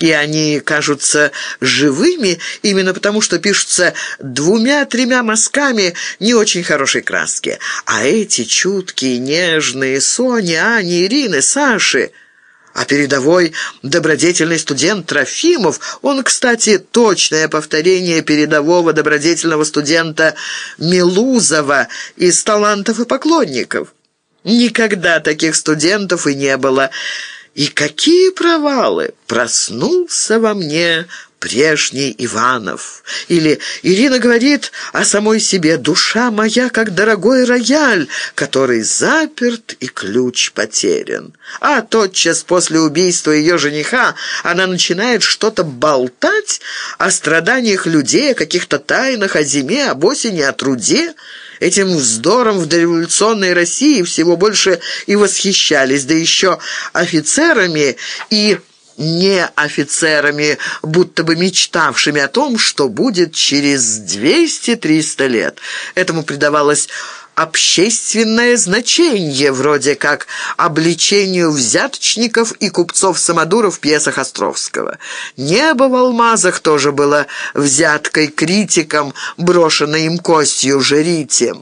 и они кажутся живыми именно потому, что пишутся двумя-тремя мазками не очень хорошей краски. А эти чуткие, нежные Сони, Ани, Ирины, Саши... А передовой добродетельный студент Трофимов, он, кстати, точное повторение передового добродетельного студента Милузова из «Талантов и поклонников». Никогда таких студентов и не было. И какие провалы! Проснулся во мне прежний Иванов. Или Ирина говорит о самой себе «Душа моя, как дорогой рояль, который заперт и ключ потерян». А тотчас после убийства ее жениха она начинает что-то болтать о страданиях людей, о каких-то тайнах, о зиме, об осени, о труде. Этим вздором в дореволюционной России всего больше и восхищались, да еще офицерами и не офицерами, будто бы мечтавшими о том, что будет через 200-300 лет. Этому придавалось общественное значение, вроде как обличению взяточников и купцов-самодуров в пьесах Островского. Небо в алмазах тоже было взяткой критикам, брошенной им костью жрите.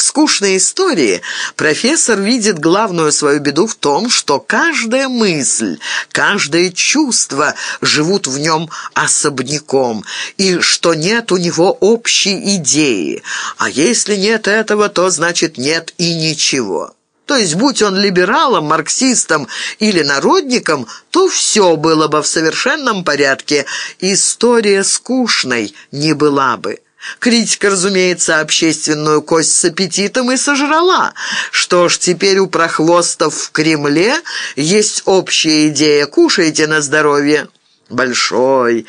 В скучной истории профессор видит главную свою беду в том, что каждая мысль, каждое чувство живут в нем особняком, и что нет у него общей идеи. А если нет этого, то значит нет и ничего. То есть, будь он либералом, марксистом или народником, то все было бы в совершенном порядке. История скучной не была бы. Критика, разумеется, общественную кость с аппетитом и сожрала. Что ж, теперь у прохвостов в Кремле есть общая идея «кушайте на здоровье». Большой,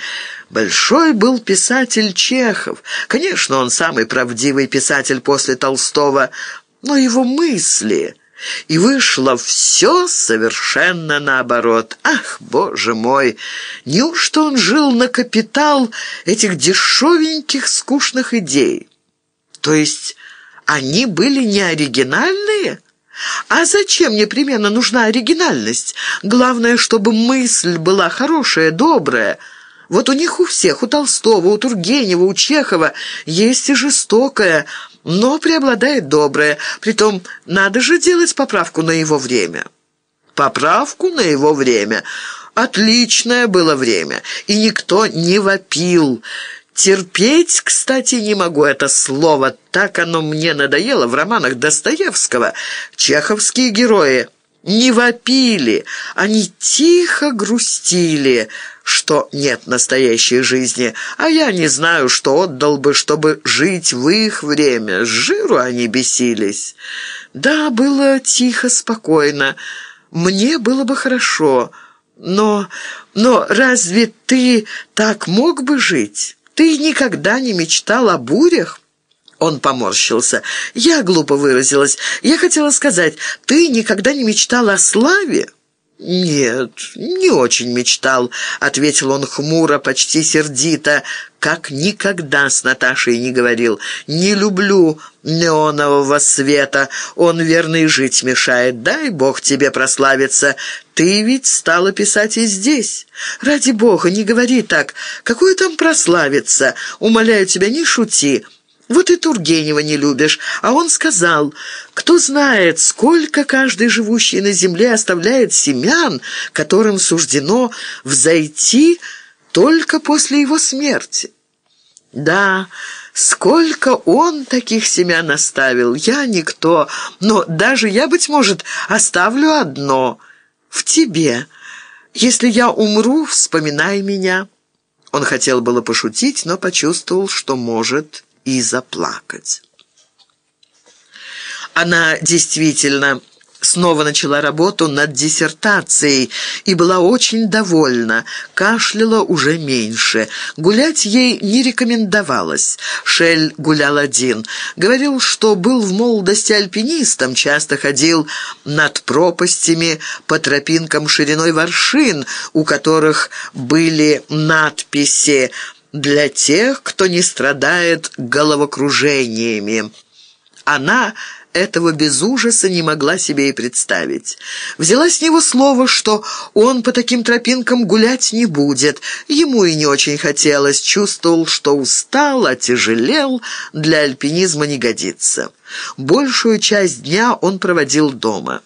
большой был писатель Чехов. Конечно, он самый правдивый писатель после Толстого, но его мысли... И вышло все совершенно наоборот. Ах, боже мой! Неужто он жил на капитал этих дешевеньких скучных идей? То есть они были не оригинальные? А зачем непременно нужна оригинальность? Главное, чтобы мысль была хорошая, добрая. Вот у них у всех, у Толстого, у Тургенева, у Чехова, есть и жестокая, но преобладает доброе. Притом, надо же делать поправку на его время. Поправку на его время. Отличное было время, и никто не вопил. Терпеть, кстати, не могу это слово, так оно мне надоело в романах Достоевского. Чеховские герои не вопили, они тихо грустили, что нет настоящей жизни, а я не знаю, что отдал бы, чтобы жить в их время. С жиру они бесились. Да, было тихо, спокойно. Мне было бы хорошо, но... Но разве ты так мог бы жить? Ты никогда не мечтал о бурях? Он поморщился. «Я глупо выразилась. Я хотела сказать, ты никогда не мечтал о славе?» «Нет, не очень мечтал», — ответил он хмуро, почти сердито, как никогда с Наташей не говорил. «Не люблю неонового света, он верно и жить мешает. Дай бог тебе прославиться. Ты ведь стала писать и здесь. Ради бога, не говори так. Какое там прославиться? Умоляю тебя, не шути». Вот и Тургенева не любишь, а он сказал, кто знает, сколько каждый живущий на земле оставляет семян, которым суждено взойти только после его смерти. Да, сколько он таких семян оставил, я никто, но даже я, быть может, оставлю одно в тебе. Если я умру, вспоминай меня». Он хотел было пошутить, но почувствовал, что может и заплакать. Она действительно снова начала работу над диссертацией и была очень довольна. Кашляла уже меньше. Гулять ей не рекомендовалось. Шель гулял один. Говорил, что был в молодости альпинистом, часто ходил над пропастями по тропинкам шириной воршин, у которых были надписи для тех, кто не страдает головокружениями. Она этого без ужаса не могла себе и представить. Взяла с него слово, что он по таким тропинкам гулять не будет. Ему и не очень хотелось, чувствовал, что устал, отяжелел, для альпинизма не годится. Большую часть дня он проводил дома.